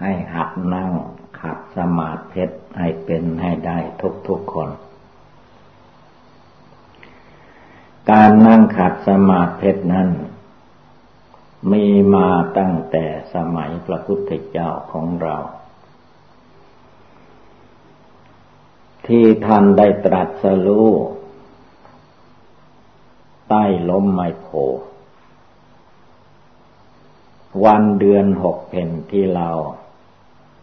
ให้หัดนั่งขัดสมาธิให้เป็นให้ได้ทุกทุกคน การนั่งขัดสมาธินั้น มีมาตั้งแต่สมัยพระพุทธเจ้าของเรา ที่ท่านได้ตรัสรู้ใต้ล้มไมโพวันเดือนหกเพนที่เรา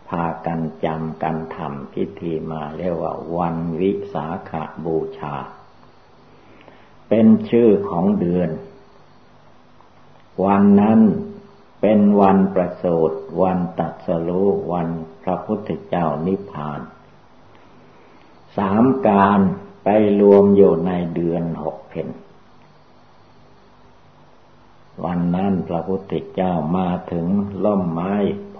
พากันจำกันทำพิธีมาเรียกว่าวันวิสาขาบูชา เป็นชื่อของเดือน วันนั้นเป็นวันประสูติวันตัดสรู้วันพระพุทธเจ้านิพพาน สามการไปรวมอยู่ในเดือนหกเพนวันนั้นพระพุทธเจ้ามาถึงล่มไม้โพ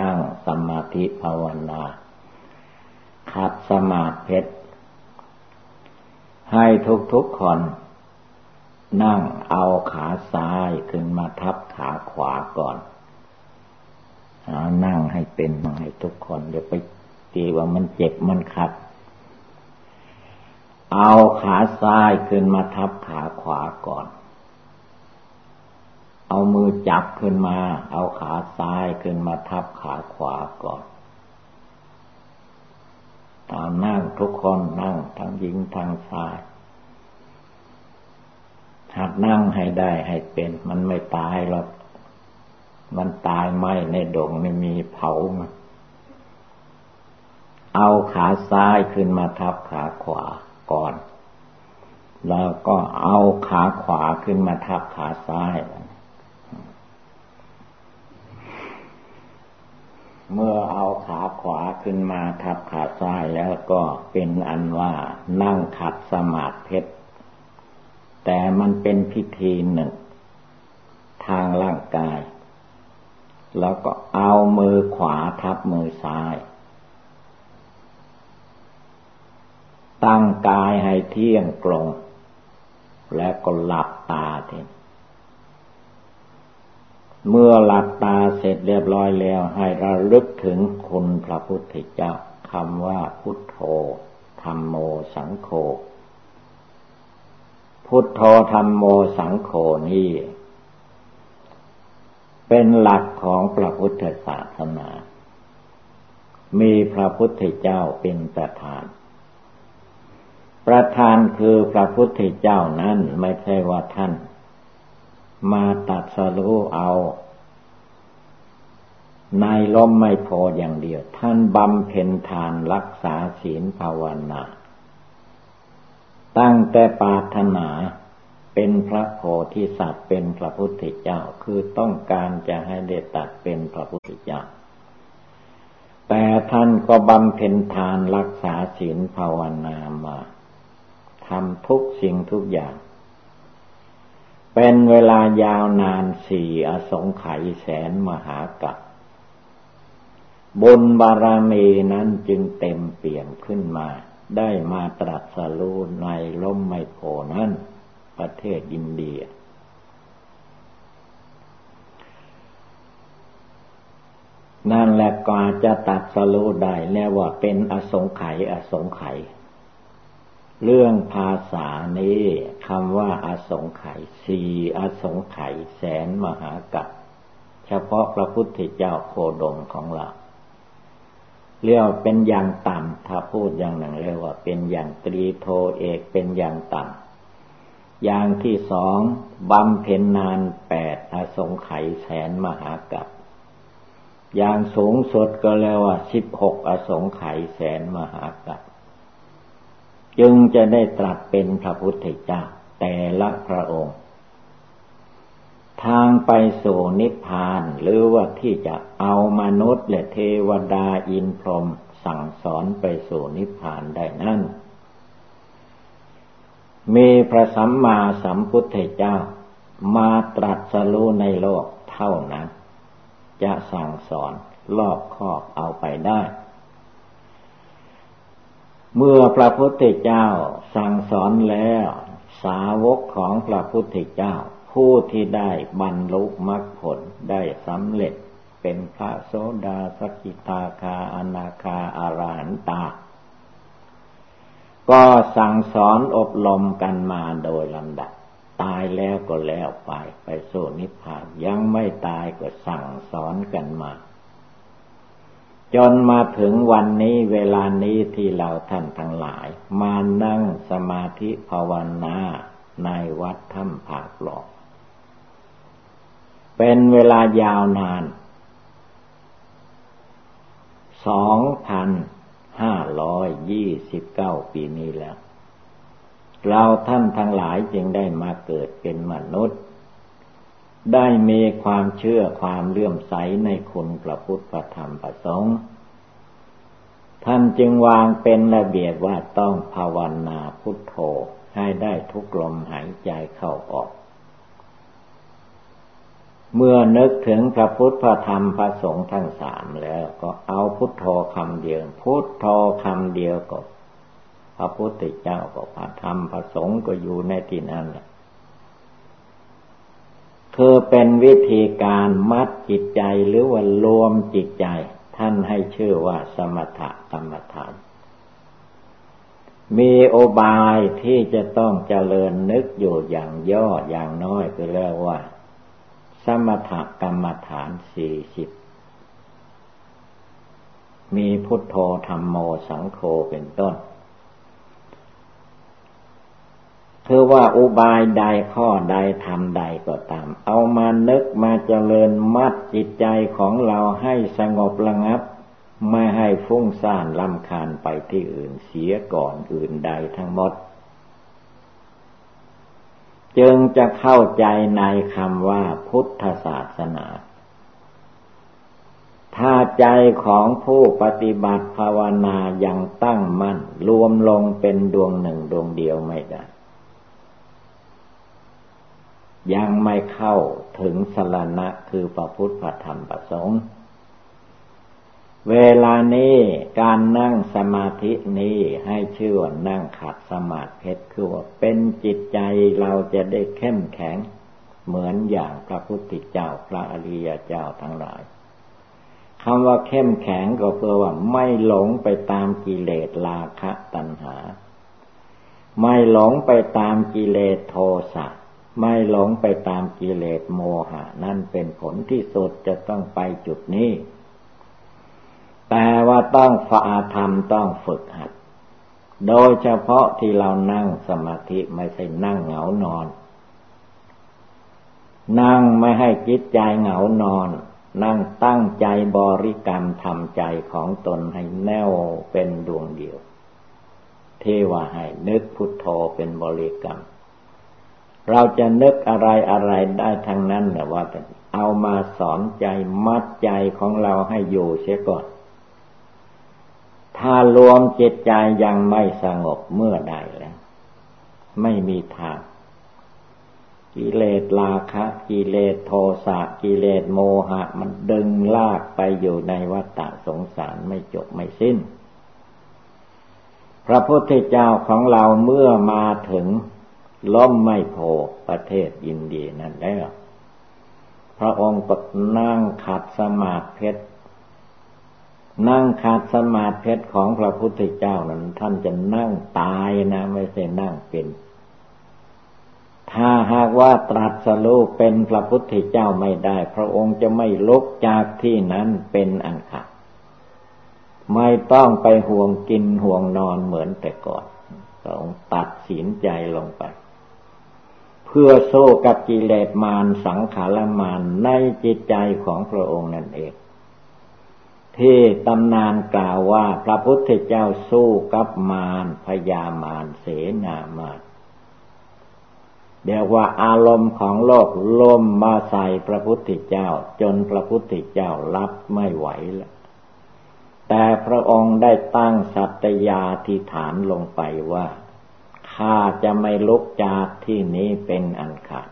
นั่งสมาธิภาวนาขัดสมาธิให้ทุกๆคน นั่งเอาขาซ้ายขึ้นมาทับขาขวาก่อนเอานั่งให้เป็นให้ทุกคนเดี๋ยวไปตีว่ามันเจ็บมันขัด เอาขาซ้ายขึ้นมาทับขาขวาก่อน เอามือจับขึ้นมา เอาขาซ้ายขึ้นมาทับขาขวาก่อนตามนั่งทุกคนนั่งทั้งหญิงทั้งชายหัดนั่งให้ได้ให้เป็น มันไม่ตายหรอกมันตายไม่ในดงไม่มีเผามันเอาขาซ้ายขึ้นมาทับขาขวาก่อน แล้วก็เอาขาขวาขึ้นมาทับขาซ้าย เมื่อเอาขาขวาขึ้นมาทับขาซ้ายแล้วก็เป็นอันว่านั่งขัดสมาธิแต่มันเป็นพิธีหนึ่ง ทางร่างกาย แล้วก็เอามือขวาทับมือซ้าย ตั้งกายให้เที่ยงตรง แล้วก็หลับตาที เมื่อหลับตาเสร็จเรียบร้อยแล้ว ให้เราลึกถึงคุณพระพุทธเจ้าคำว่าพุทโธธรรมโมสังโฆพุทโธธรรมโมสังโฆนี่เป็นหลักของพระพุทธศาสนา มีพระพุทธเจ้าเป็นประธาน ประธานคือพระพุทธเจ้านั้นไม่ใช่ว่าท่าน มาตัดสรู้เอาในล้มไม่พออย่างเดียว ท่านบำเพ็ญทานรักษาศีลภาวนา ตั้งแต่ปาถนาเป็นพระโพธิสัตว์เป็นพระพุทธเจ้าคือต้องการจะให้ได้ตัดเป็นพระพุทธเจ้า แต่ท่านก็บำเพ็ญทานรักษาศีลภาวนามาทำทุกสิ่งทุกอย่าง เป็นเวลายาวนานสี่อสงไขยแสนมหากัปบุญบารมีนั้นจึงเต็มเปี่ยมขึ้นมา ได้มาตรัสรู้ในล้มไมโพนั้น ประเทศอินเดีย นั่นแหละกว่าจะตัดสรู้ได้เรียกว่าเป็นอสงไขยอสงไขย เรื่องภาษานี้คำว่าอาสงไขยสี่อาสงไขยแสนมหากัปเฉพาะพระพุทธเจ้าโคดมของเราเรียกเป็นอย่างต่ำถ้าพูดอย่างหนึ่งเรียกว่าเป็นอย่างตรีโทเอกเป็นอย่างต่ำอย่างที่สองบำเพ็ญนานแปดอาสงไขยแสนมหากัปอย่างสูงสุดก็เรียกว่าสิบหกอสงไขยแสนมหากัป จึงจะได้ตรัสเป็นพระพุทธเจ้าแต่ละพระองค์ ทางไปสู่นิพพานหรือว่าที่จะเอามนุษย์และเทวดาอินพรหมสั่งสอนไปสู่นิพพานได้นั่น มีพระสัมมาสัมพุทธเจ้า มาตรัสรู้ในโลกเท่านั้น จะสั่งสอนรอบครอบเอาไปได้ เมื่อพระพุทธเจ้าสั่งสอนแล้ว สาวกของพระพุทธเจ้า ผู้ที่ได้บรรลุมรรคผลได้สำเร็จเป็นพระโสดาสกิทาคาอนาคาอารหันตา ก็สั่งสอนอบรมกันมาโดยลำดับ ตายแล้วก็แล้วไปไปสู่นิพพานยังไม่ตายก็สั่งสอนกันมา จนมาถึงวันนี้เวลานี้ที่เราท่านทั้งหลาย มานั่งสมาธิภาวนาในวัดถ้ำผาหลอก เป็นเวลายาวนานสองพันห้าร้อยยี่สิบเก้าปีนี้แล้ว เราท่านทั้งหลายจึงได้มาเกิดเป็นมนุษย์ ได้มีความเชื่อความเลื่อมใสในคุณพระพุทธธรรมประสงค์ ท่านจึงวางเป็นระเบียบว่าต้องภาวนาพุทโธให้ได้ทุกลมหายใจเข้าออก เมื่อนึกถึงพระพุทธพระธรรมพระสงฆ์ทั้งสามแล้วก็เอาพุทโธคำเดียว พุทโธคำเดียวก็ พระพุทธเจ้าก็พระธรรมพระสงฆ์ก็อยู่ในที่นั้นแหละ คือเป็นวิธีการมัดจิตใจหรือว่ารวมจิตใจ ท่านให้ชื่อว่าสมถะกรรมฐาน มีโอบายที่จะต้องเจริญนึกอยู่อย่างย่ออย่างน้อยก็เรียกว่า สมถะกรรมฐานสี่สิบมีพุทโธธรรมโมสังโฆเป็นต้น คือว่าอุบายใดข้อใดทำใดก็ตาม เอามานึกมาเจริญมัดจิตใจของเราให้สงบระงับ ไม่ให้ฟุ้งซ่านลำคาญไปที่อื่นเสียก่อนอื่นใดทั้งหมด จึงจะเข้าใจในคำว่าพุทธศาสนา ถ้าใจของผู้ปฏิบัติภาวนายังตั้งมั่น รวมลงเป็นดวงหนึ่งดวงเดียวไม่ได้ ยังไม่เข้าถึงสรณะคือพระพุทธธรรมประสงค์เวลานี้การนั่งสมาธินี้ให้ชื่อว่านั่งขัดสมาธิคือว่าเป็นจิตใจเราจะได้เข้มแข็ง เหมือนอย่างพระพุทธเจ้าพระอริยเจ้าทั้งหลายคำว่าเข้มแข็งก็เพื่อว่าไม่หลงไปตามกิเลสราคะตัณหา ไม่หลงไปตามกิเลสโทสะ ไม่หลงไปตามกิเลสโมหะ นั่นเป็นผลที่สุดจะต้องไปจุดนี้ แต่ว่าต้องฝ่าธรรมต้องฝึกหัด โดยเฉพาะที่เรานั่งสมาธิไม่ใช่นั่งเหงานอน นั่งไม่ให้จิตใจเหงานอน นั่งตั้งใจบริกรรมทำใจของตนให้แน่วเป็นดวงเดียว เทว่าให้นึกพุทโธเป็นบริกรรม เราจะนึกอะไรอะไรได้ทั้งนั้นเนี่ยว่าแต่เอามาสอนใจมัดใจของเราให้อยู่เสียก่อน ถ้ารวมจิตใจยังไม่สงบเมื่อใดแล้ว ไม่มีทาง กิเลสราคะ กิเลสโทสะกิเลสโมหะ มันดึงลากไปอยู่ในวัฏฏะสงสารไม่จบไม่สิ้น พระพุทธเจ้าของเราเมื่อมาถึง ล้มไม่โพประเทศอินเดียนั่นแล้ว พระองค์ก็นั่งขัดสมาธินั่งขาดสมาธิของพระพุทธเจ้านั้น ท่านจะนั่งตายนะไม่ใช่นั่งเป็น ถ้าหากว่าตรัสรู้เป็นพระพุทธเจ้าไม่ได้ พระองค์จะไม่ลุกจากที่นั้นเป็นอันขาดไม่ต้องไปห่วงกินห่วงนอนเหมือนแต่ก่อนพระองค์ตัดสินใจลงไป เพื่อโซ่กับกิเลสมารสังขารมารในจิตใจของพระองค์นั่นเอง ที่ตำนานกล่าวว่าพระพุทธเจ้าสู้กับมารพยามารเสนามารเดียวว่าอารมณ์ของโลกล่มมาใส่พระพุทธเจ้า จนพระพุทธเจ้ารับไม่ไหวแล้วแต่พระองค์ได้ตั้งสัตยาธิฐานลงไปว่า ข้าจะไม่ลุกจากที่นี้เป็นอันขาด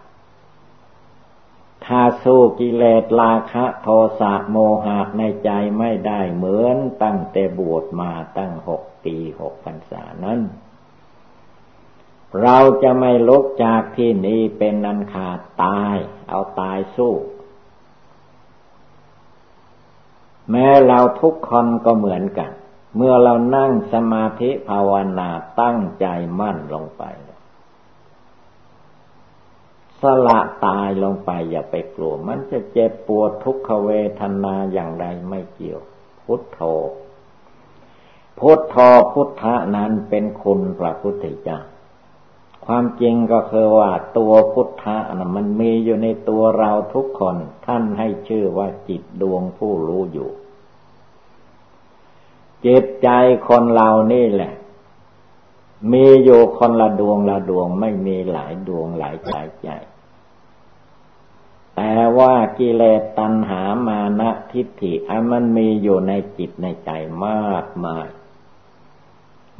ถ้าสู้กิเลสราคะโทสะโมหะในใจไม่ได้เหมือนตั้งแต่บวชมาตั้งหกปีหกพรรษานั้น เราจะไม่ลุกจากที่นี้เป็นนันขาดตาย เอาตายสู้ แม้เราทุกคนก็เหมือนกัน เมื่อเรานั่งสมาธิภาวนาตั้งใจมั่นลงไป สละตายลงไปอย่าไปกลัว มันจะเจ็บปวดทุกขเวทนาอย่างไรไม่เกี่ยว พุทโธ พุทโธพุทธะนั้นเป็นคุณพระพุทธเจ้าความจริงก็คือว่าตัวพุทธะนะมันมีอยู่ในตัวเราทุกคน ท่านให้ชื่อว่าจิตดวงผู้รู้อยู่ จิตใจคนเรานี่แหละ มีอยู่คนละดวงละดวงไม่มีหลายดวงหลายใจใจ แต่ว่ากิเลสตัณหามานะทิฏฐิอันมันมีอยู่ในจิตในใจมากมาย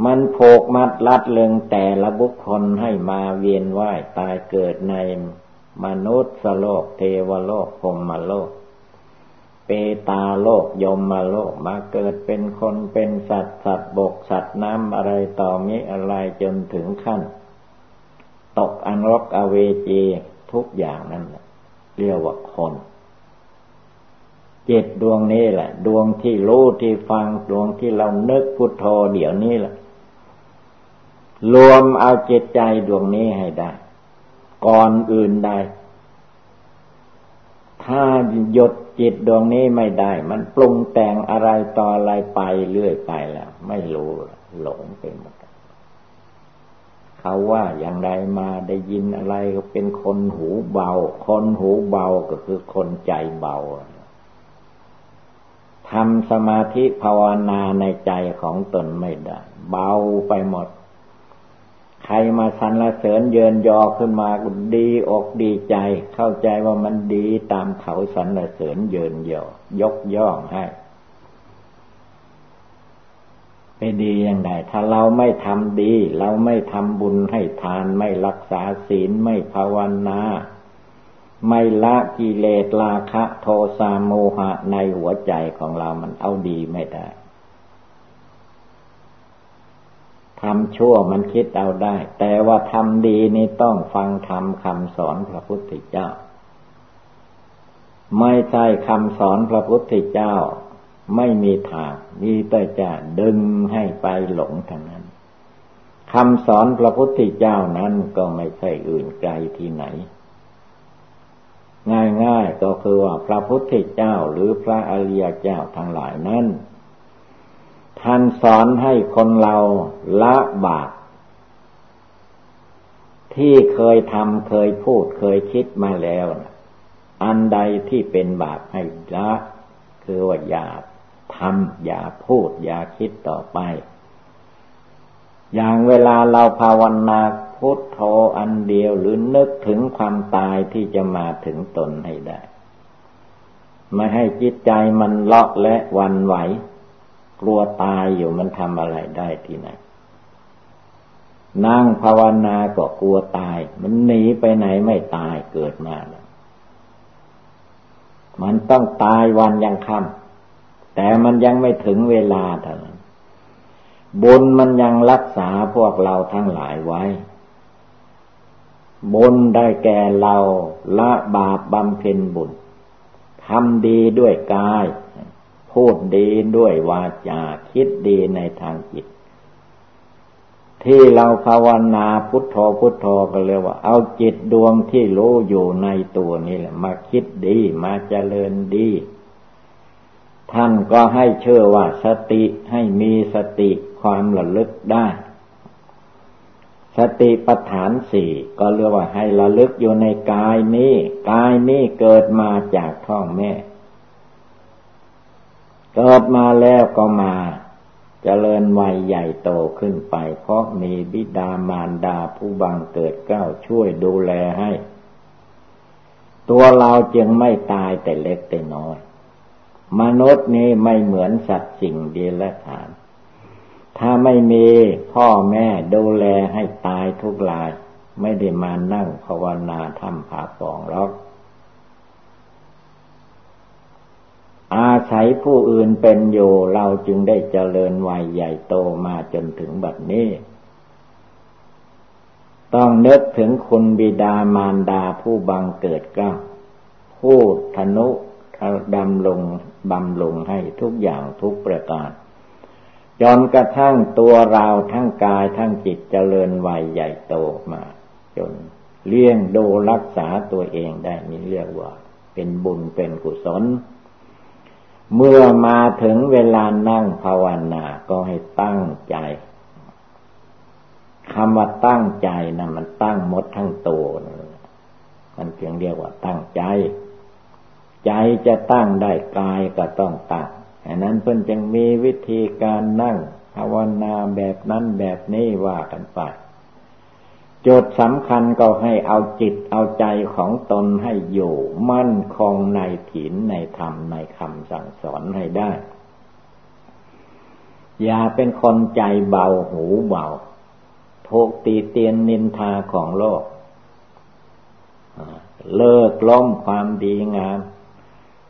มันโผกมัดลัดเลึงแต่ละบุคคลให้มาเวียนว่ายตายเกิดในมนุษย์โลกเทวโลกพรมโลก เปตาโลกยมมาโลกมาเกิดเป็นคนเป็นสัตว์สัตว์บกสัตว์น้ำอะไรต่อมีอะไรจนถึงขั้น ตกอันรกอเวจีทุกอย่างนั่นเรียกว่าคนจิตดวงนี้แหละ ดวงที่รู้ที่ฟังดวงที่เรานึกพุทโธเดี๋ยวนี้แหละ รวมเอาจิตใจดวงนี้ให้ได้ ก่อนอื่นใด ถ้าหยดจิตดวงนี้ไม่ได้ มันปรุงแต่งอะไรต่ออะไรไปเรื่อยไปแล้ว ไม่รู้หลงไปหมดเขาว่าอย่างไรมาได้ยินอะไรก็เป็นคนหูเบา คนหูเบาก็คือคนใจเบาทำสมาธิภาวนาในใจของตนไม่ได้ เบาไปหมด ใครมาสรรเสริญเยินยอขึ้นมาดีอกดีใจ เข้าใจว่ามันดีตามเขาสรรเสริญเยินยอยกย่องให้ไปดีอย่างไรถ้าเราไม่ทำดี เราไม่ทำบุญให้ทาน ไม่รักษาศีลไม่ภาวนา ไม่ละกิเลสราคะ โทสะโมหะในหัวใจของเรามันเอาดีไม่ได้ ทำชั่วมันคิดเอาได้ แต่ว่าทำดีนี่ต้องฟังธรรมคำสอนพระพุทธเจ้า ไม่ใช่คำสอนพระพุทธเจ้า ไม่มีทางมีแต่จะดึงให้ไปหลงทางนั้นคำสอนพระพุทธเจ้านั้นก็ไม่ใช่อื่นไกลที่ไหน ง่ายๆก็คือว่าพระพุทธเจ้าหรือพระอริยเจ้าทั้งหลายนั้น ท่านสอนให้คนเราละบาปที่เคยทำเคยพูดเคยคิดมาแล้ว อันใดที่เป็นบาปให้ละคือว่าอย่าทำอย่าพูดอย่าคิดต่อไป อย่างเวลาเราภาวนาพุทโธอันเดียวหรือนึกถึงความตายที่จะมาถึงตนให้ได้ ไม่ให้จิตใจมันเลาะและวันไหว กลัวตายอยู่มันทำอะไรได้ที่ไหน นั่งภาวนาก็กลัวตาย มันหนีไปไหนไม่ตายเกิดมาแล้วมันต้องตายวันยังค่ำแต่มันยังไม่ถึงเวลาเท่านั้นบุญมันยังรักษาพวกเราทั้งหลายไว้บุญได้แก่เราละบาปบำเพ็ญบุญทำดีด้วยกาย พูดดีด้วยวาจาคิดดีในทางจิต ที่เราภาวนาพุทโธพุทโธก็เรียกว่า เอาจิตดวงที่รู้อยู่ในตัวนี่แหละ มาคิดดีมาเจริญดี ท่านก็ให้เชื่อว่าสติให้มีสติความระลึกได้ สติปัฏฐานสี่ก็เรียกว่าให้ระลึกอยู่ในกายนี้ กายนี้เกิดมาจากท้องแม่ เกิดมาแล้วก็มาจเจริญวัยใหญ่โตขึ้นไป เพราะมีบิดามารดาผู้บังเกิดเก้าช่วยดูแลให้ ตัวเราจึงไม่ตายแต่เล็กแต่น้อย มนุษย์นี้ไม่เหมือนสัตว์สิ่งเดียละฐาน ถ้าไม่มีพ่อแม่ดูแลให้ตายทุกราย ไม่ได้มานั่งภาวนาทำผาปองหรอก อาศัยผู้อื่นเป็นอยู่เราจึงได้เจริญวัยใหญ่โตมาจนถึงบัดนี้ ต้องนึกถึงคุณบิดามารดาผู้บังเกิดก้าผู้ธนุดำลงบำลงให้ทุกอย่างทุกประการจนกระทั่งตัวเราทั้งกายทั้งจิตเจริญวัยใหญ่โตมา จนเลี้ยงดูรักษาตัวเองได้นี่เรียกว่า เป็นบุญเป็นกุศล เมื่อมาถึงเวลานั่งภาวนาก็ให้ตั้งใจคำว่าตั้งใจนะมันตั้งหมดทั้งตัวมันเพียงเรียกว่าตั้งใจ ใจจะตั้งได้กายก็ต้องตั้งอันนั้นเพิ่นจึงมีวิธีการนั่งภาวนาแบบนั้นแบบนี้ว่ากันไป จทย์สำคัญก็ให้เอาจิตเอาใจของตนให้อยู่มั่นคงในถินในธรรมในคำสั่งสอนให้ได้ อย่าเป็นคนใจเบาหูเบาทุกตีเตียนนินทาของโลก เลิกล้มความดีงาม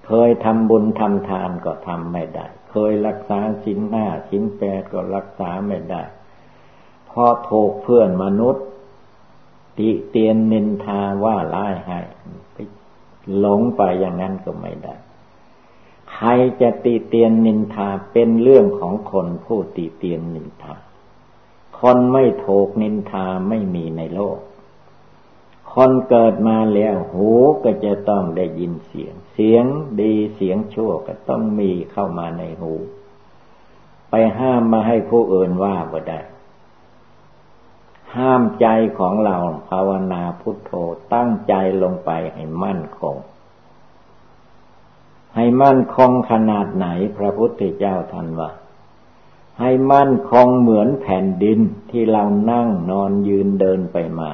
เคยทำบุญทำทานก็ทำไม่ได้ เคยรักษาสินห้าสินแปดก็รักษาไม่ได้พอถูกเพื่อนมนุษย์ ติเตียนนินทาว่าร้ายให้หลงไปอย่างนั้นก็ไม่ได้ ใครจะติเตียนนินทาเป็นเรื่องของคนผู้ติเตียนนินทา คนไม่ถูกนินทาไม่มีในโลก คนเกิดมาแล้วหูก็จะต้องได้ยินเสียง เสียงดีเสียงชั่วก็ต้องมีเข้ามาในหู ไปห้ามมาให้ผู้อื่นว่าบ่ได้ ห้ามใจของเราภาวนาพุทโธตั้งใจลงไปให้มั่นคง ให้มั่นคงขนาดไหนพระพุทธเจ้าท่านว่า ให้มั่นคงเหมือนแผ่นดินที่เรานั่งนอนยืนเดินไปมา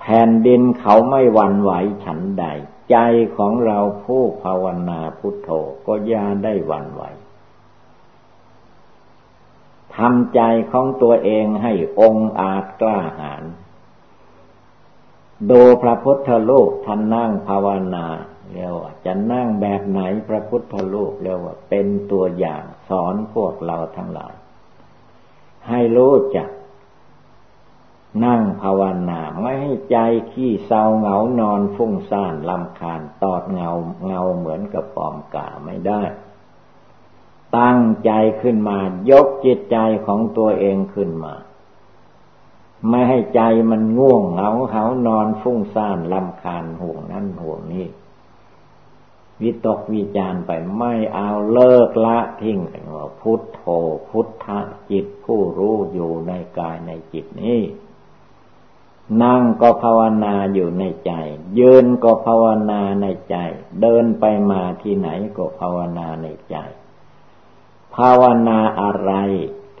แผ่นดินเขาไม่หวั่นไหวฉันใด ใจของเราผู้ภาวนาพุทโธก็ย่าได้หวั่นไหว ทำใจของตัวเองให้องอาจกล้าหาญดูพระพุทธลูกท่านนั่งภาวนาเรียกว่าจะนั่งแบบไหนพระพุทธรูปเรียกว่าเป็นตัวอย่างสอนพวกเราทั้งหลาย ให้รู้จัก นั่งภาวนาไม่ให้ใจขี้เศร้าเหงานอนฟุ้งซ่านลำคาญตอดเงาเงาเหมือนกับปอมกาไม่ได้ ตั้งใจขึ้นมา ยกจิตใจของตัวเองขึ้นมา ไม่ให้ใจมันง่วงเหงาเหานอนฟุ้งซ่านลำคาญห่วงนั่นห่วงนี้วิตกวิจารไปไม่เอาเลิกละทิ้งว่าพุทโธพุทธะจิตผู้รู้อยู่ในกายในจิตนี้นั่งก็ภาวนาอยู่ในใจ ยืนก็ภาวนาในใจ เดินไปมาที่ไหนก็ภาวนาในใจ ภาวนาอะไร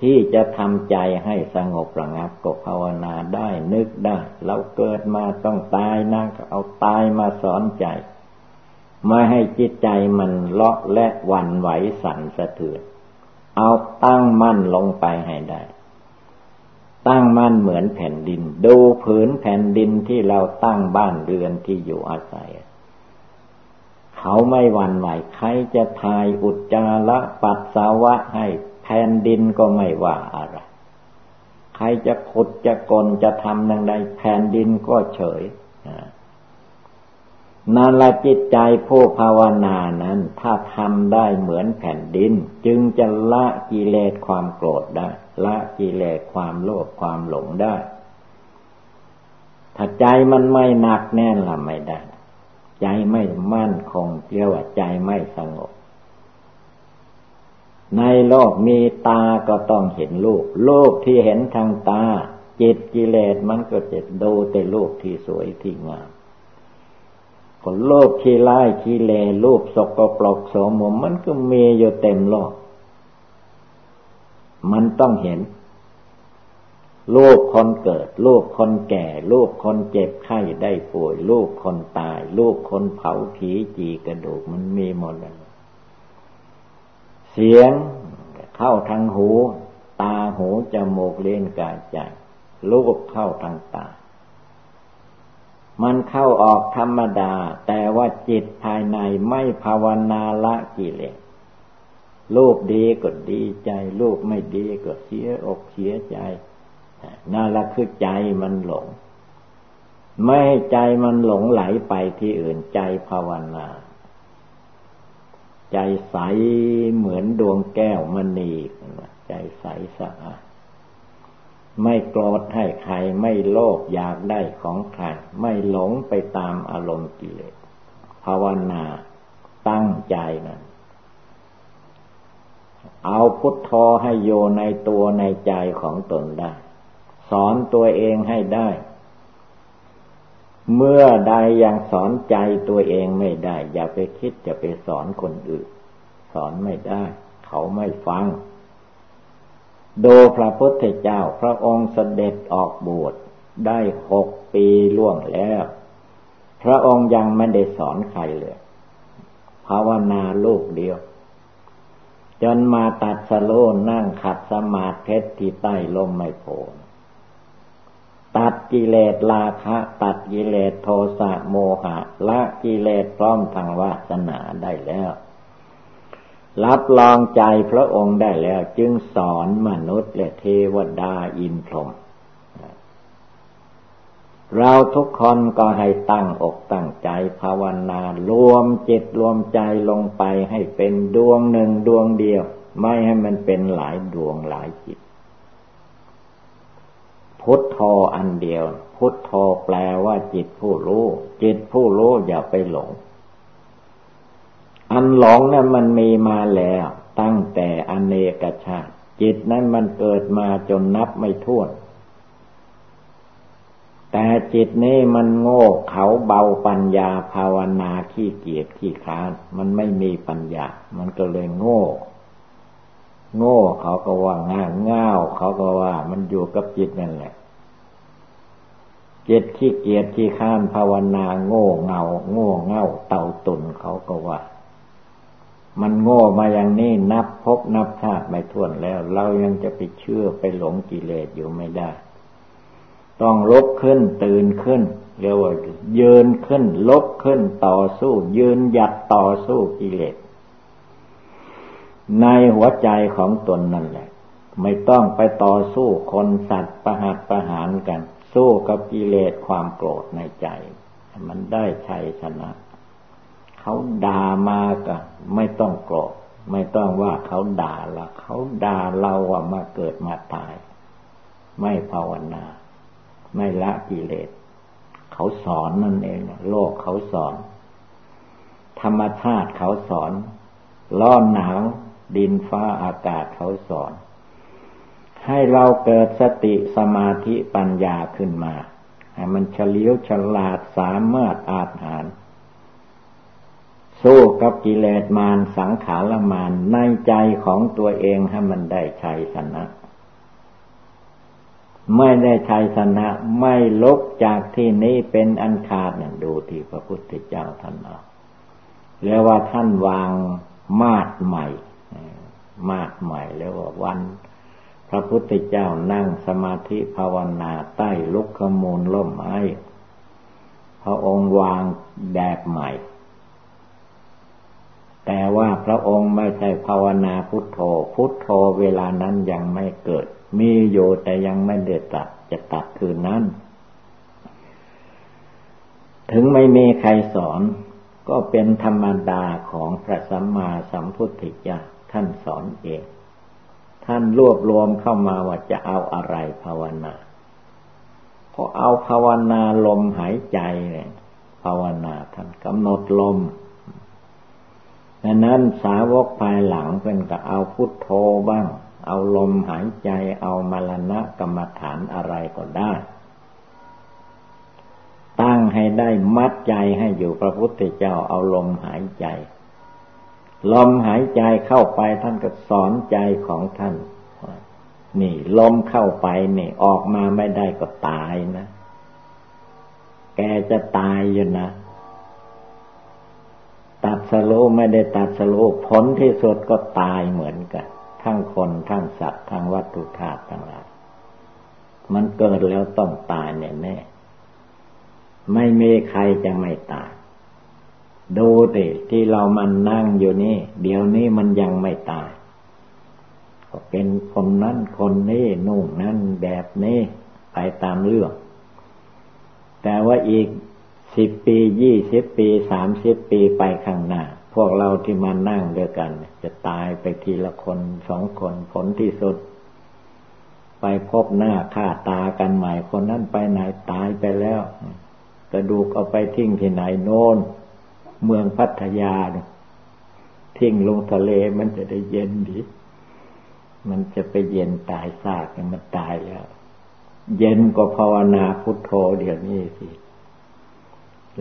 ที่จะทำใจให้สงบระงับก็ภาวนาได้นึกได้ เราเกิดมาต้องตายนะก็เอาตายมาสอนใจ ไม่ให้จิตใจมันเลาะและวันไหวสั่นสะเทือนเอาตั้งมั่นลงไปให้ได้ ตั้งมั่นเหมือนแผ่นดิน ดูผืนแผ่นดินที่เราตั้งบ้านเรือนที่อยู่อาศัย เขาไม่หวั่นไหวใครจะทายอุจจาระปัสสาวะให้แผ่นดินก็ไม่ว่าอะไร ใครจะขุดจะกลจะทำอย่างใดแผ่นดินก็เฉยนั่นละจิตใจผู้ภาวนานั้น ถ้าทำได้เหมือนแผ่นดิน จึงจะละกิเลสความโกรธได้ ละกิเลสความโลภความหลงได้ ถ้าใจมันไม่หนักแน่นละไม่ได้ ใจไม่มั่นคงเรียกว่าใจไม่สงบ ในโลกมีตาก็ต้องเห็นรูปรูปที่เห็นทางตา จิตกิเลสมันก็จะดูแต่รูปที่สวยที่งามคนโลภขี้ไล่ขี้เลรูปสกปรกโสมมมันก็มีอยู่เต็มโลก มันต้องเห็น ลูกคนเกิด ลูกคนแก่ ลูกคนเจ็บไข้ได้ป่วย ลูกคนตาย ลูกคนเผาผีจีกระดูกมันมีหมดเลยเสียงเข้าทางหู ตาหูจมูกเลี้ยงกายใจลูกเข้าทางตา มันเข้าออกธรรมดา แต่ว่าจิตภายในไม่ภาวนาละกิเลสลูกดีก็ดีใจ ลูกไม่ดีก็เสียอกเสียใจ นั่นละคือใจมันหลง ไม่ให้ใจมันหลงไหลไปที่อื่นใจภาวนา ใจใสเหมือนดวงแก้วมณีใจใสสะอาดไม่โกรธให้ใครไม่โลภอยากได้ของใครไม่หลงไปตามอารมณ์กิเลสภาวนาตั้งใจนะเอาพุทโธให้โยในตัวในใจของตนได้ สอนตัวเองให้ได้ เมื่อใดยังสอนใจตัวเองไม่ได้ อย่าไปคิดจะไปสอนคนอื่น สอนไม่ได้ เขาไม่ฟัง โดพระพุทธเจ้าพระองค์เสด็จออกบวชได้หกปีล่วงแล้ว พระองค์ยังไม่ได้สอนใครเลยภาวนาลูกเดียว จนมาตัดสโลนั่งขัดสมาธิที่ใต้ลมไม่โพ ตัดกิเลสราคะ ตัดกิเลสโทสะโมหะ ละกิเลสพร้อมทางวาสนาได้แล้ว รับรองใจพระองค์ได้แล้ว จึงสอนมนุษย์และเทวดาอินพรหมเราทุกคนก็ให้ตั้งอกตั้งใจภาวนารวมจิตรวมใจลงไปให้เป็นดวงหนึ่งดวงเดียว ไม่ให้มันเป็นหลายดวงหลายจิต พุทโธอันเดียว พุทโธแปลว่าจิตผู้รู้ จิตผู้รู้อย่าไปหลง อันหลงนั้นมันมีมาแล้ว ตั้งแต่อเนกชาติ จิตนั้นมันเกิดมาจนนับไม่ถ้วน แต่จิตนี้มันโง่เขาเบาปัญญาภาวนาขี้เกียจขี้ค้าน มันไม่มีปัญญา มันก็เลยโง่ โง่เขาก็ว่าง่าง่าวเขาก็ว่ามันอยู่กับจิตนั่นแหละจิตขี้เกียจขี้ค้านภาวนาโง่เงา โง่เง่าเต่าตุนเขาก็ว่า มันโง่มาอย่างนี้นับพบนับชาติไม่ท้วนแล้ว เรายังจะไปเชื่อไปหลงกิเลสอยู่ไม่ได้ ต้องลบขึ้นตื่นขึ้นเรียกว่ายืนขึ้นลบขึ้นต่อสู้ ยืนหยัดต่อสู้กิเลส ในหัวใจของตนนั่นแหละ ไม่ต้องไปต่อสู้คนสัตว์ประหัตประหารกัน สู้กับกิเลสความโกรธในใจ มันได้ชัยชนะ เขาด่ามาก็ไม่ต้องโกรธไม่ต้องว่าเขาด่าละเขาด่าเราว่ามาเกิดมาตาย ไม่ภาวนา ไม่ละกิเลสเขาสอนนั่นเองโลกเขาสอน ธรรมชาติเขาสอนร้อนหนาว ดินฟ้าอากาศเขาสอน ให้เราเกิดสติสมาธิปัญญาขึ้นมาให้มันเฉลียวฉลาดสามารถอาจหาร สู้กับกิเลสมารสังขารมารในใจของตัวเองให้มันได้ชัยชนะ ไม่ได้ชัยชนะไม่ลบจากที่นี้เป็นอันขาดนั่นดูที่พระพุทธเจ้าท่านเอาเรียกว่าท่านวางมาดใหม่ มาดใหม่แล้วว่าวัน พระพุทธเจ้านั่งสมาธิภาวนาใต้ลุกขมูลล่มไม้พระองค์วางแดบใหม่ แต่ว่าพระองค์ไม่ใช่ภาวนาพุทโธ พุทโธเวลานั้นยังไม่เกิด มีอยู่แต่ยังไม่เด็ดตัดจะตัดคืนนั้น ถึงไม่มีใครสอนก็เป็นธรรมดาของพระสัมมาสัมพุทธเจ้า ท่านสอนเอง ท่านรวบรวมเข้ามาว่าจะเอาอะไรภาวนาพอเอาภาวนาลมหายใจเนี่ยภาวนาท่านกำหนดลมดังนั้นสาวกภายหลังเป็นก็เอาพุทโธบ้าง เอาลมหายใจเอามรณะกรรมฐานอะไรก็ได้ ตั้งให้ได้มัดใจให้อยู่พระพุทธเจ้าเอาลมหายใจ ลมหายใจเข้าไปท่านก็สอนใจของท่าน นี่ ลมเข้าไปนี่ออกมาไม่ได้ก็ตายนะ แกจะตายอยู่นะ ตัดสโลไม่ได้ตัดสโลผลที่สุดก็ตายเหมือนกัน ทั้งคนทั้งสัตว์ทั้งวัตถุธาตุทั้งหลายมันเกิดแล้วต้องตายแน่แน่ไม่มีใครจะไม่ตาย ดูดิที่เรามันนั่งอยู่นี่ เดี๋ยวนี้มันยังไม่ตาย ก็เป็นคนนั้นคนนี้นู่นนั่นแบบนี้ไปตามเรื่อง แต่ว่าอีกสิบปียี่สิบปีสามสิบปีไปข้างหน้า พวกเราที่มานั่งด้วยกัน จะตายไปทีละคนสองคนผลที่สุด ไปพบหน้าฆ่าตากันใหม่คนนั้นไปไหนตายไปแล้ว กระดูกเอาไปทิ้งที่ไหนโน่น เมืองพัทยาทิ้งลงทะเลมันจะได้เย็นดี มันจะไปเย็นตายซากมันตายแล้ว เย็นก็ภาวนาพุทโธเดี๋ยวนี้สิ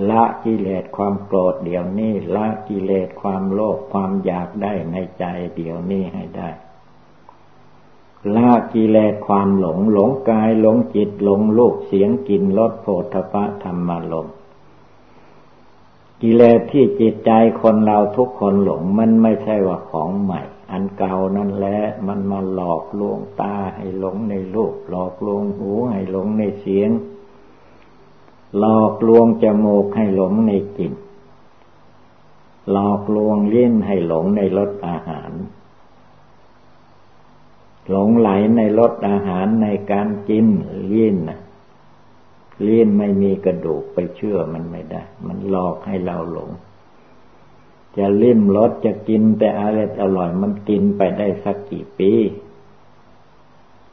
ละกิเลสความโกรธเดี๋ยวนี้ ละกิเลสความโลภความอยากได้ในใจเดี๋ยวนี้ให้ได้ละกิเลสความหลง หลงกายหลงจิตหลงลูกเสียงกลิ่นรสโผฏฐะธรรมารม กิเลสที่จิตใจคนเราทุกคนหลงมันไม่ใช่ว่าของใหม่ อันเก่านั่นแหละมันมาหลอกลวงตาให้หลงในรูปหลอกลวงหูให้หลงในเสียง หลอกลวงจมูกให้หลงในกลิ่นหลอกลวงเลิ้นให้หลงในรสอาหาร หลงไหลในรสอาหารในการกินเลิ้น ลิ้นไม่มีกระดูกไปเชื่อมันไม่ได้ มันหลอกให้เราหลง จะลิ้มรสจะกินแต่อร่อยอร่อยมันกินไปได้สักกี่ปี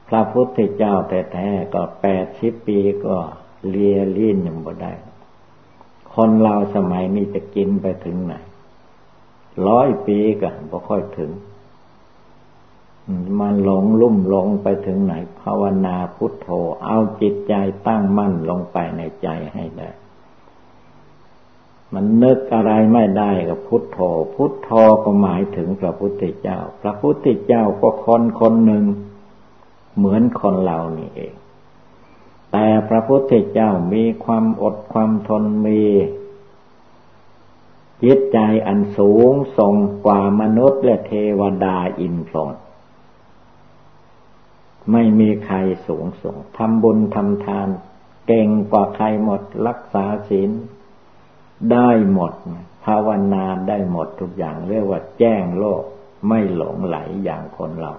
พระพุทธเจ้าแท้ๆก็แปดสิบปีก็เลียลิ้นยังบ่ได้ คนเราสมัยนี้จะกินไปถึงไหนร้อยปีกันบ่ค่อยถึง มันหลงลุ่มหลงไปถึงไหน ภาวนาพุทโธ เอาจิตใจตั้งมั่นลงไปในใจให้ได้ มันนึกอะไรไม่ได้กับพุทโธ พุทโธก็หมายถึงพระพุทธเจ้า พระพุทธเจ้าก็คนคนหนึ่ง เหมือนคนเรานี่เอง แต่พระพุทธเจ้ามีความอดความทนมีจิตใจอันสูงส่งกว่ามนุษย์และเทวดาอินทร์ ไม่มีใครสูงส่งทำบุญทำทาน เก่งกว่าใครหมด รักษาศีลได้หมด ภาวนาได้หมดทุกอย่างเรียกว่าแจ้งโลกไม่หลงไหลอย่างคนเรา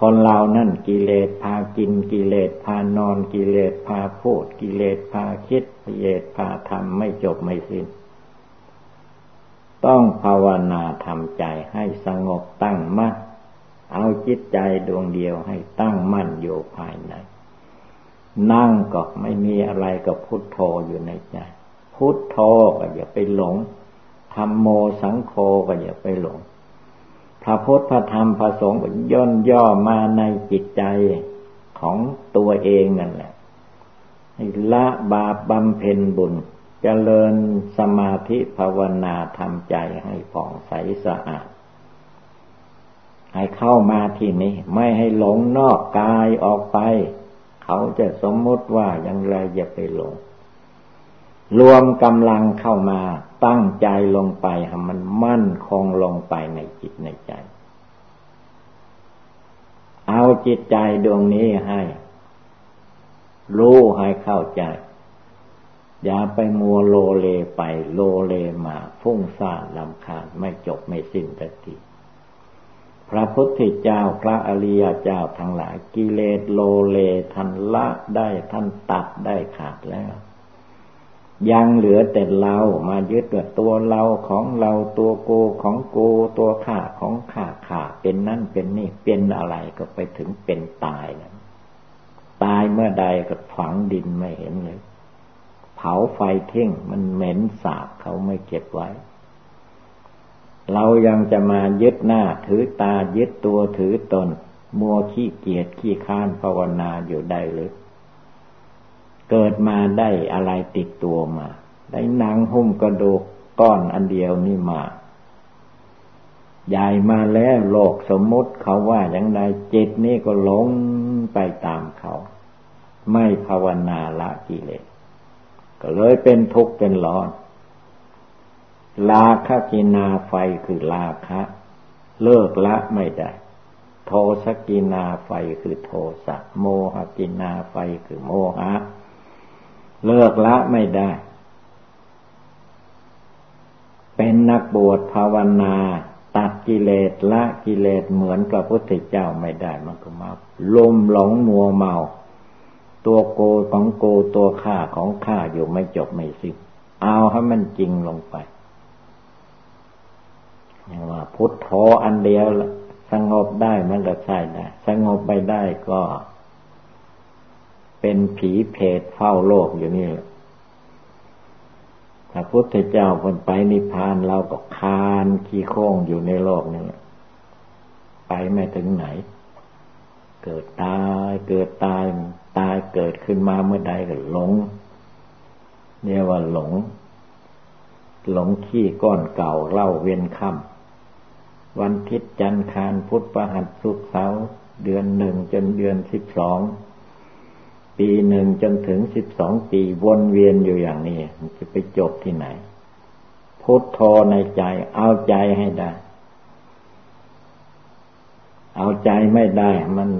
คนเรานั่นกิเลสพากินกิเลสพานอนกิเลสพาพูด กิเลสพาคิดกิเลสพาทำไม่จบไม่สิ้น ต้องภาวนาทำใจให้สงบตั้งมั่น เอาจิตใจดวงเดียวให้ตั้งมั่นอยู่ภายใน นั่งก็ไม่มีอะไรกับพุทโธอยู่ในใจ พุทโธก็อย่าไปหลงธรรมโมสังโฆก็อย่าไปหลง พระพุทธพระธรรมพระสงฆ์ย่นย่อมาในจิตใจของตัวเองนั่นแหละให้ละบาปบำเพ็ญบุญจเจริญสมาธิภาวนาทำใจให้ผ่องใสสะอาด ให้เข้ามาที่นี้ ไม่ให้หลงนอกกายออกไป เขาจะสมมติว่าอย่างไรอย่าไปหลง รวมกำลังเข้ามาตั้งใจลงไปให้มันมั่นคงลงไปในจิตในใจ เอาจิตใจดวงนี้ให้ รู้ให้เข้าใจ อย่าไปมัวโลเลไปโลเลมา ฟุ้งซ่านลำคาญไม่จบไม่สิ้นสักที พระพุทธเจ้าพระอริยเจ้าทั้งหลาย กิเลสโลเลทันละได้ท่านตัดได้ขาดแล้ว ยังเหลือแต่เรามายึดว่าตัวเราของเราตัวโกของโกตัวข้าของข้าข้าเป็นนั่นเป็นนี่เป็นอะไรก็ไปถึงเป็นตายนะตายเมื่อใดก็ฝังดินไม่เห็นเลย เผาไฟเท่งมันเหม็นสาบเขาไม่เก็บไว้ เรายังจะมายึดหน้าถือตายึดตัวถือตน มัวขี้เกียจขี้ค้านภาวนาอยู่ได้หรือเกิดมาได้อะไรติดตัวมา ได้หนังหุ้มกระดูกก้อนอันเดียวนี่มาใหญ่มาแล้วโลกสมมติเขาว่าอย่างไรจิตนี่ก็หลงไปตามเขา ไม่ภาวนาละกิเลสก็เลยเป็นทุกข์เป็นร้อน ราคัคคินาไฟคือราคะ เลิกละไม่ได้ โทสัคคินาไฟคือโทสะโมหกินาไฟคือโมหะเลิกละไม่ได้ เป็นนักบวชภาวนาตัดกิเลสละกิเลสเหมือนพระพุทธเจ้าไม่ได้มันก็มาลมหลงมัวเมา ตัวโกของโกตัวข้าของข้าอยู่ไม่จบไม่สิ้นเอาให้มันจริงลงไป ว่าพุทโธอันเดียวสงบได้มันก็ใช่ได้สงบไปได้ก็ เป็นผีเพศเฝ้าโลกอยู่นี่แหละพระพุทธเจ้าคนไปนิพพานเราก็คานขี้โค้งอยู่ในโลกนี่แหละไปไม่ถึงไหน เกิดตายเกิดตายตายเกิดขึ้นมาเมื่อใดก็หลงเรียกว่าหลง หลงขี้ก้อนเก่าเล่าเวียนค่ำ วันทิศจันทร์คารพุทธประหัสสุกเสาเดือนหนึ่งจนเดือนสิบสองปีหนึ่งจนถึงสิบสองปีวนเวียนอยู่อย่างนี้มันจะไปจบที่ไหน พุทโธในใจเอาใจให้ได้ เอาใจไม่ได้มัน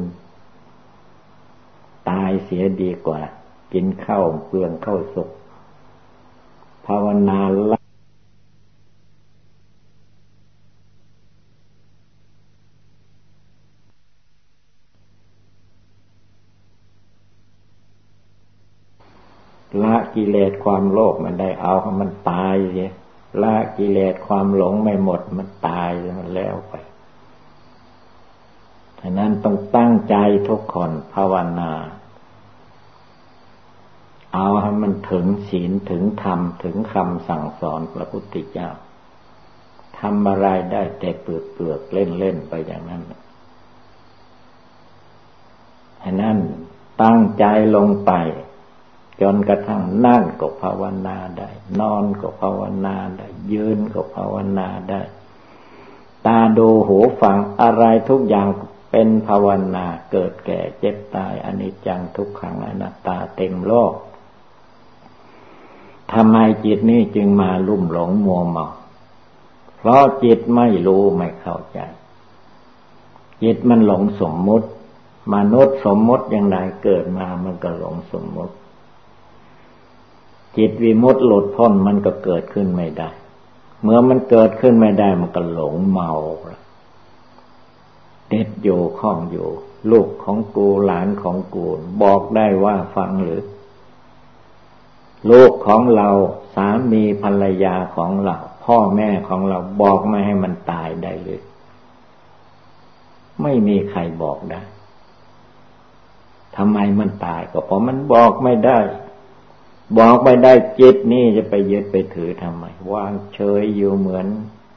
ตายเสียดีกว่า กินข้าวเปลืองข้าวสุกภาวนาละ ละกิเลสความโลภมันได้เอามันตายเสียละกิเลสความหลงไม่หมดมันตายมันแล้วไปฉะนั้นต้องตั้งใจทุกคนภาวนา เอาให้มันถึงศีลถึงธรรมถึงคำสั่งสอนพระพุทธเจ้าทำอะไรได้แต่เปลือกเปลือกเล่นเล่นไปอย่างนั้นฉะนั้นตั้งใจลงไป จนกระทั่งนั่งก็ภาวนาได้ นอนก็ภาวนาได้ ยืนก็ภาวนาได้ ตาดูหูฟังอะไรทุกอย่างเป็นภาวนาเกิดแก่เจ็บตายอนิจจังทุกขังอนัตตาเต็มโลกทำไมจิตนี้จึงมาลุ่มหลงมัวเมาเพราะจิตไม่รู้ไม่เข้าใจ จิตมันหลงสมมุติ มนุษย์สมมติอย่างไรเกิดมามันก็หลงสมมติ จิตวิมุตต์หลุดพ้นมันก็เกิดขึ้นไม่ได้ เมื่อมันเกิดขึ้นไม่ได้มันก็หลงเมาเด็ดอยู่ข้องอยู่ ลูกของกูหลานของกูบอกได้ว่าฟังหรือ ลูกของเราสามีภรรยาของเรา พ่อแม่ของเราบอกไม่ให้มันตายได้เลยไม่มีใครบอกได้ทำไมมันตายก็เพราะมันบอกไม่ได้ บอกไม่ได้จิตนี่จะไปยึดไปถือทำไมวางเฉยอยู่เหมือน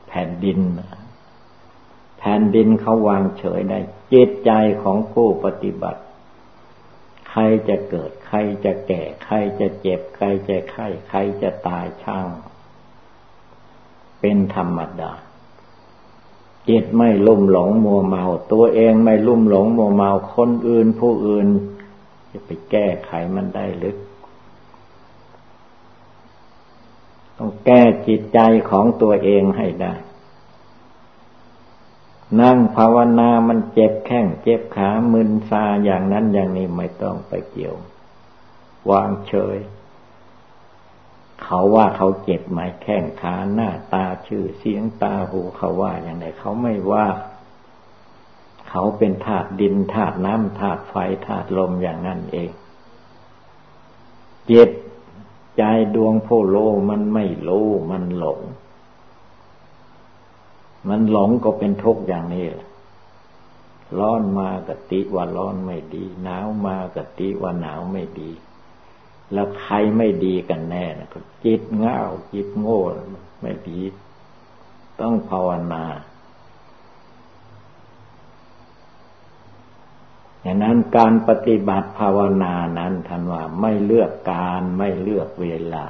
แผ่นดิน แผ่นดินเขาวางเฉยได้จิตใจของผู้ปฏิบัติ ใครจะเกิด ใครจะแก่ ใครจะเจ็บ ใครจะไข้ใครจะตายช่าง เป็นธรรมดาจิตไม่ลุ่มหลงมัวเมา ตัวเองไม่ลุ่มหลงมัวเมาคนอื่นผู้อื่น จะไปแก้ไขมันได้หรือ ต้องแก้จิตใจของตัวเองให้ได้ นั่งภาวนามันเจ็บแข้งเจ็บขามึนซาอย่างนั้นอย่างนี้ไม่ต้องไปเกี่ยว วางเฉย เขาว่าเขาเจ็บไหมแข้งขาหน้าตาชื่อเสียงตาหูเขาว่าอย่างไรเขาไม่ว่า เขาเป็นธาตุดินธาตุน้ำธาตุไฟธาตุลมอย่างนั้นเองเจ็บ ใจดวงผู้โลมันไม่โลมันหลง มันหลงก็เป็นทุกข์อย่างนี้แหละร้อนมากติว่าร้อนไม่ดี หนาวมากติว่าหนาวไม่ดี แล้วใครไม่ดีกันแน่นะก็จิตเง่าจิตโง่ไม่ดี ต้องภาวนา อย่างนั้นการปฏิบัติภาวนานั้นท่านว่าไม่เลือกการไม่เลือกเวลา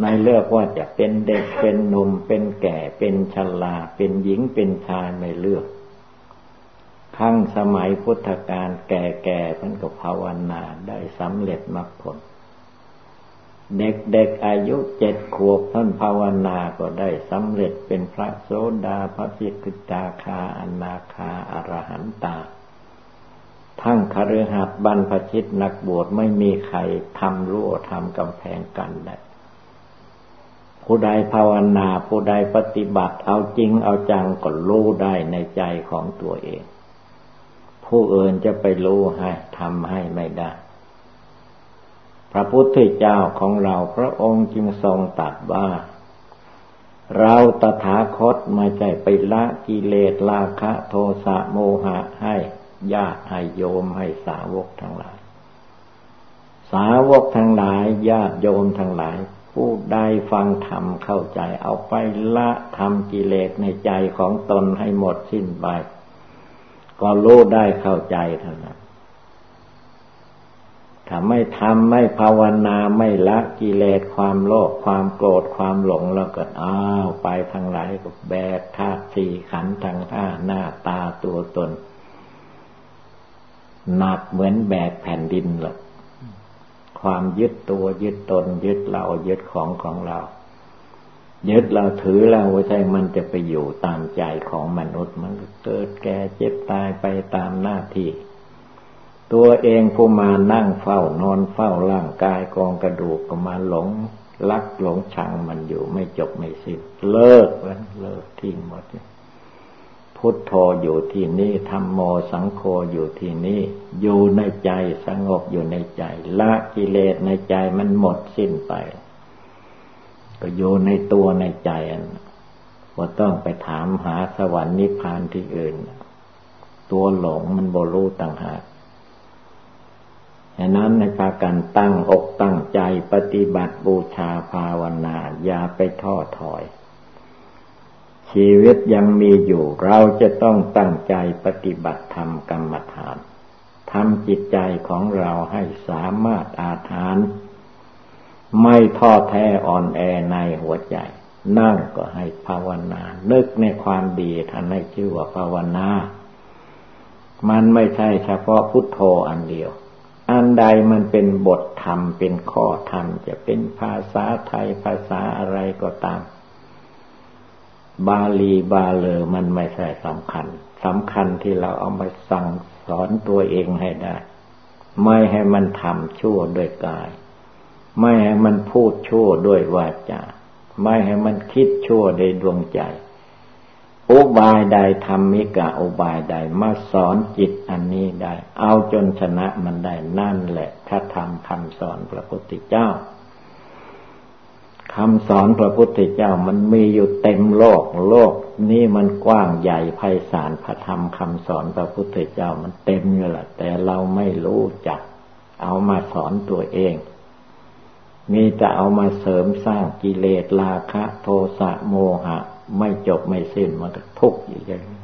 ไม่เลือกว่าจะเป็นเด็กเป็นหนุ่มเป็นแก่เป็นชราเป็นหญิงเป็นชายไม่เลือกขั้งสมัยพุทธกาลแก่ๆมันก็ภาวนาได้สำเร็จมรรคผล เด็กๆอายุเจ็ดขวบท่านภาวนาก็ได้สำเร็จเป็นพระโสดาพระสิกตาคาอนาคาอรหันตา ทั้งคฤหัสถ์บรรพชิตนักบวชไม่มีใครทำรั้วทำกำแพงกันได้ผู้ใดภาวนาผู้ใดปฏิบัติเอาจริงเอาจังก็รู้ได้ในใจของตัวเอง ผู้อื่นจะไปรู้ให้ทำให้ไม่ได้ พระพุทธเจ้าของเราพระองค์จึงทรงตัดว่า เราตถาคตไม่ใช่ไปละกิเลสราคะโทสะโมหะให้ญาติให้โยมให้สาวกทั้งหลาย สาวกทั้งหลายญาติโยมทั้งหลาย ผู้ใดฟังธรรมเข้าใจเอาไปละทำกิเลสในใจของตนให้หมดสิ้นไป ก็รู้ได้เข้าใจเท่านั้น ถ้าไม่ทำไม่ภาวนาไม่ละกิเลสความโลภความโกรธความหลงแล้วก็อ้าวไปทางไหนก็แบกธาตุสี่ขันธ์ทางห้าหน้าตาตัวตนหนักเหมือนแบกแผ่นดินหรอกความยึดตัวยึดตน ยึดเรายึดของของเรา ยึดเราถือเราใช่มันจะไปอยู่ตามใจของมนุษย์มันเกิดแก่เจ็บตายไปตามหน้าที่ ตัวเองผู้มานั่งเฝ้านอนเฝ้าร่างกายกองกระดูกก็มาหลงลักหลงชังมันอยู่ไม่จบไม่สิ้นเลิกแล้วเลิกทิ้งหมดพุทโธอยู่ที่นี่ธรรมโมสังโฆอยู่ที่นี่อยู่ในใจสงบอยู่ในใจ ละกิเลสในใจมันหมดสิ้นไป ก็อยู่ในตัวในใจอันว่าต้องไปถามหาสวรรค์นิพพานที่อื่น ตัวหลงมันบรู้ต่างหาก ฉะนั้นในพากันตั้งอกตั้งใจปฏิบัติบูชาภาวนา อย่าไปท้อถอย ชีวิตยังมีอยู่ เราจะต้องตั้งใจปฏิบัติธรรมกรรมฐานทำจิตใจของเราให้สามารถอาถาน ไม่ท้อแท้อ่อนแอในหัวใจ นั่งก็ให้ภาวนานึกในความดีท่านให้ชื่อว่าภาวนา มันไม่ใช่เฉพาะพุทโธอันเดียว อันใดมันเป็นบทธรรมเป็นข้อธรรม จะเป็นภาษาไทยภาษาอะไรก็ตาม บาลีบาเลอมันไม่ใช่สำคัญสำคัญที่เราเอามาสั่งสอนตัวเองให้ได้ ไม่ให้มันทำชั่วด้วยกาย ไม่ให้มันพูดชั่วด้วยวาจาไม่ให้มันคิดชั่วในดวงใจ อุบายใดทำมิกะอุบายใดมาสอนจิตอันนี้ได้ เอาจนชนะมันได้นั่นแหละพระธรรมคำสอนพระพุทธเจ้าคำสอนพระพุทธเจ้ามันมีอยู่เต็มโลก โลกนี้มันกว้างใหญ่ไพศาลพระธรรมคำสอนพระพุทธเจ้ามันเต็มอยู่แหละแต่เราไม่รู้จัก เอามาสอนตัวเอง มีแต่เอามาเสริมสร้างกิเลสราคะ โทสะโมหะ ไม่จบไม่สิ้นมันก็ทุกข์อยู่อย่างนี้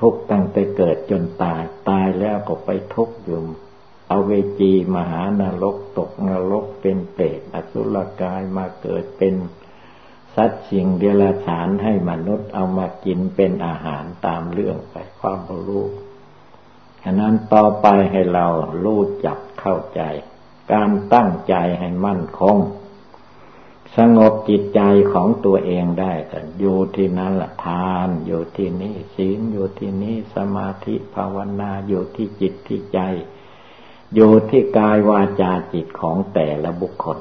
ทุกข์ตั้งแต่เกิดจนตาย ตายแล้วก็ไปทุกข์อยู่เอาเวจีมหานรกตกนรกเป็นเปรตอสุรกายมาเกิดเป็นสัตว์สิ่งเดรัจฉานให้มนุษย์เอามากินเป็นอาหารตามเรื่องไปความรู้ฉะนั้นต่อไปให้เรารู้จักเข้าใจ การตั้งใจให้มั่นคง สงบจิตใจของตัวเองได้กันอยู่ที่นั้นละทาน อยู่ที่นี่ศีลอยู่ที่นี่สมาธิภาวนาอยู่ที่จิตที่ใจ อยู่ที่กายวาจาจิตของแต่ละบุคคล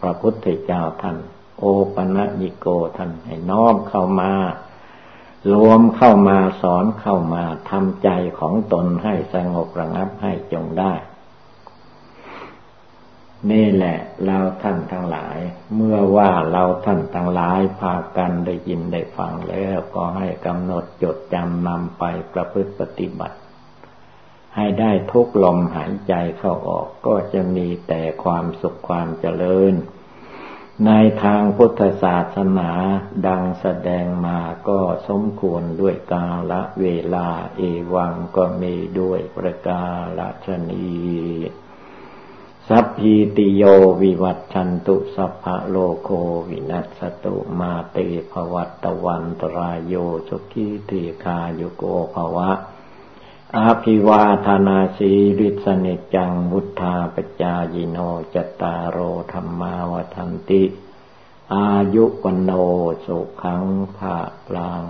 พระพุทธเจ้าท่าน โอปะญิโกท่านให้น้อมเข้ามารวมเข้ามาสอนเข้ามาทำใจของตนให้สงบระงับให้จงได้ นี่แหละเราท่านทั้งหลาย เมื่อว่าเราท่านทั้งหลายพากันได้ยินได้ฟังแล้วก็ให้กำหนดจดจำนำไปประพฤติปฏิบัติ ให้ได้ทุกลมหายใจเข้าออกก็จะมีแต่ความสุขความเจริญ ในทางพุทธศาสนาดังแสดงมาก็สมควรด้วยกาละเวลาเอวังก็มีด้วยประกาละชนี สัพพิติโยวิวัตชันตุสัพพะโลโควินัสตุมาเตภวัตตวันตรายโยสุขีติคาโยโกภวะอาภิวาธนาสีริสนิจังวุธาปจายโนจตารโรธรรมาวทันติ อายุวันโนสุขังภาลัง